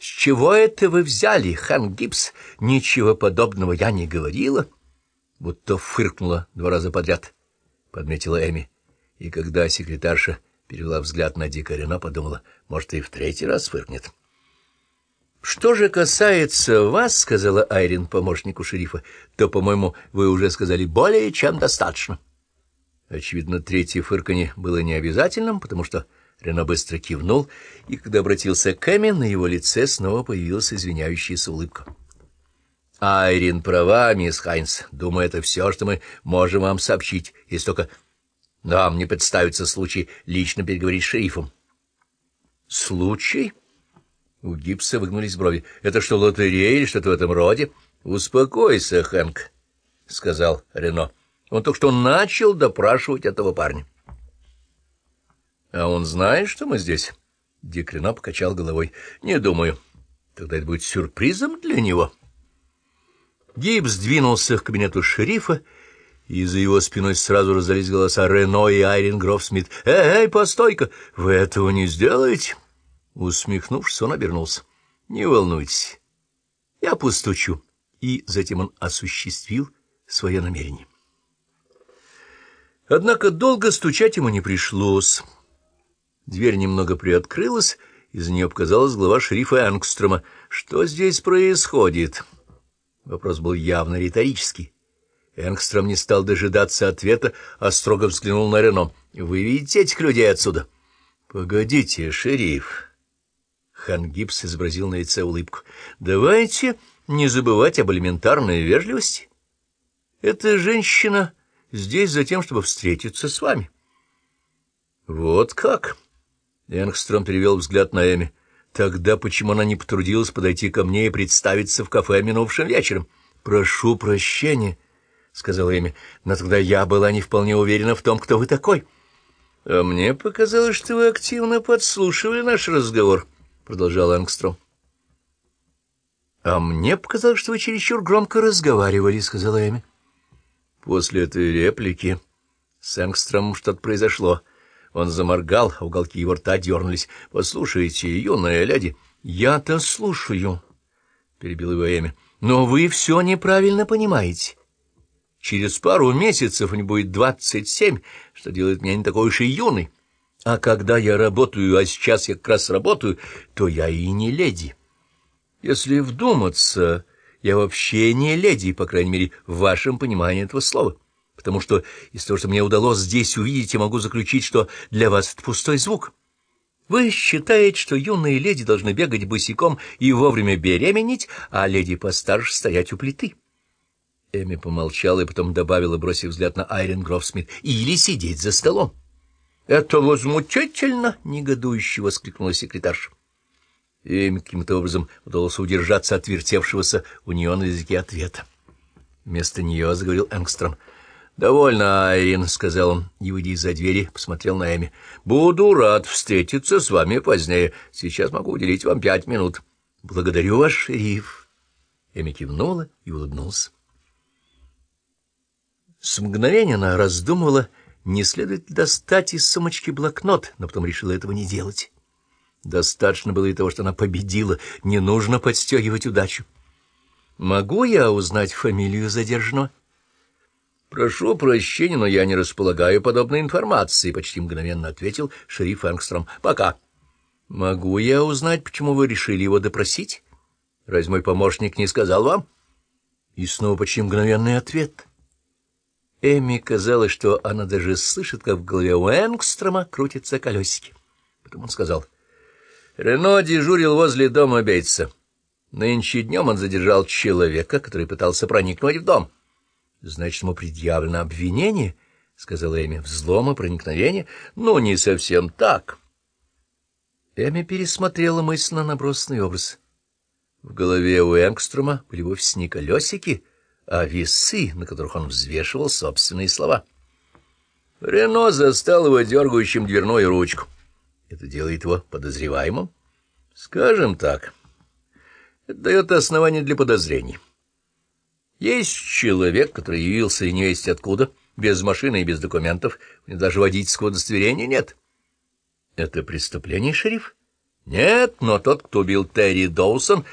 С чего это вы взяли, Хан Гибс? Ничего подобного я не говорила. Будто фыркнула два раза подряд, — подметила Эми. И когда секретарша перевела взгляд на Дика Рено, подумала, может, и в третий раз фыркнет. — Что же касается вас, — сказала Айрин помощнику шерифа, — то, по-моему, вы уже сказали более чем достаточно. Очевидно, третье фырканье было необязательным, потому что Рено быстро кивнул, и когда обратился к Эми, на его лице снова появилась извиняющаяся улыбка. — Айрин права, мисс Хайнс. Думаю, это все, что мы можем вам сообщить, если только нам не представится случай лично переговорить с шерифом. — Случай? У Гипса выгнулись брови. — Это что, лотерея или что-то в этом роде? — Успокойся, Хэнк, — сказал Рено. Он только что начал допрашивать этого парня. — А он знает, что мы здесь? Дик Рено покачал головой. — Не думаю. Тогда это будет сюрпризом для него. Гипс двинулся к кабинету шерифа, и за его спиной сразу раздались голоса Рено и Айрин Грофсмит. «Эй, эй, постой-ка! Вы этого не сделаете?» Усмехнувшись, он обернулся. — Не волнуйтесь, я постучу. И затем он осуществил свое намерение. Однако долго стучать ему не пришлось. Дверь немного приоткрылась, из нее показалась глава шерифа Энгстрома. Что здесь происходит? Вопрос был явно риторический. Энгстром не стал дожидаться ответа, а строго взглянул на Рено. — Вы видите этих людей отсюда? — Погодите, шериф... Хан Гибс изобразил на лице улыбку. «Давайте не забывать об элементарной вежливости. Эта женщина здесь за тем, чтобы встретиться с вами». «Вот как?» Энгстром перевел взгляд на Эми. «Тогда почему она не потрудилась подойти ко мне и представиться в кафе минувшим вечером?» «Прошу прощения», — сказала Эми, — «но тогда я была не вполне уверена в том, кто вы такой». «А мне показалось, что вы активно подслушивали наш разговор» продолжал Энгстром. — А мне показалось, что вы чересчур громко разговаривали, — сказала Эми. После этой реплики с Энгстромом что-то произошло. Он заморгал, а уголки его рта дернулись. — Послушайте, юная леди, я-то слушаю, — перебил его Эми. — Но вы все неправильно понимаете. Через пару месяцев мне будет двадцать семь, что делает меня не такой уж и юный. А когда я работаю, а сейчас я как раз работаю, то я и не леди. Если вдуматься, я вообще не леди, по крайней мере, в вашем понимании этого слова. Потому что из того, что мне удалось здесь увидеть, я могу заключить, что для вас это пустой звук. Вы считаете, что юные леди должны бегать босиком и вовремя беременеть, а леди постарше стоять у плиты. Эми помолчала и потом добавила, бросив взгляд на Айрен Грофсмит, или сидеть за столом. «Это возмутительно!» — негодующе воскликнула секретарша. Им каким-то образом удалось удержаться от вертевшегося у нее на языке ответа. Вместо нее заговорил Энгстром. «Довольно, Айрин», — сказал он, и, выйдя из-за двери, посмотрел на Эми. «Буду рад встретиться с вами позднее. Сейчас могу уделить вам пять минут». «Благодарю вас, шериф». Эми кивнула и улыбнулся. С мгновения она раздумывала, — не следует достать из сумочки блокнот, но потом решила этого не делать. Достаточно было и того, что она победила, не нужно подстегивать удачу. «Могу я узнать фамилию задержанного?» «Прошу прощения, но я не располагаю подобной информацией», — почти мгновенно ответил шериф Энгстром. «Пока». «Могу я узнать, почему вы решили его допросить? Разве мой помощник не сказал вам?» И снова почти мгновенный ответ — Эми казалось, что она даже слышит, как в голове у Энгстрома крутятся колесики. Потом он сказал, «Рено дежурил возле дома Бейтса. Нынче днем он задержал человека, который пытался проникнуть в дом». «Значит, ему предъявлено обвинение?» — сказала Эми. «Взлом и проникновение? Ну, не совсем так». Эми пересмотрела мысленно набросанный образ. В голове у Энгстрома были вовсе не колесики, а весы, на которых он взвешивал собственные слова. Рено застал его дергающим дверную ручку. Это делает его подозреваемым? Скажем так, это дает основание для подозрений. Есть человек, который явился и не есть откуда, без машины и без документов, даже водительского удостоверения нет. Это преступление, шериф? Нет, но тот, кто убил Терри Доусон,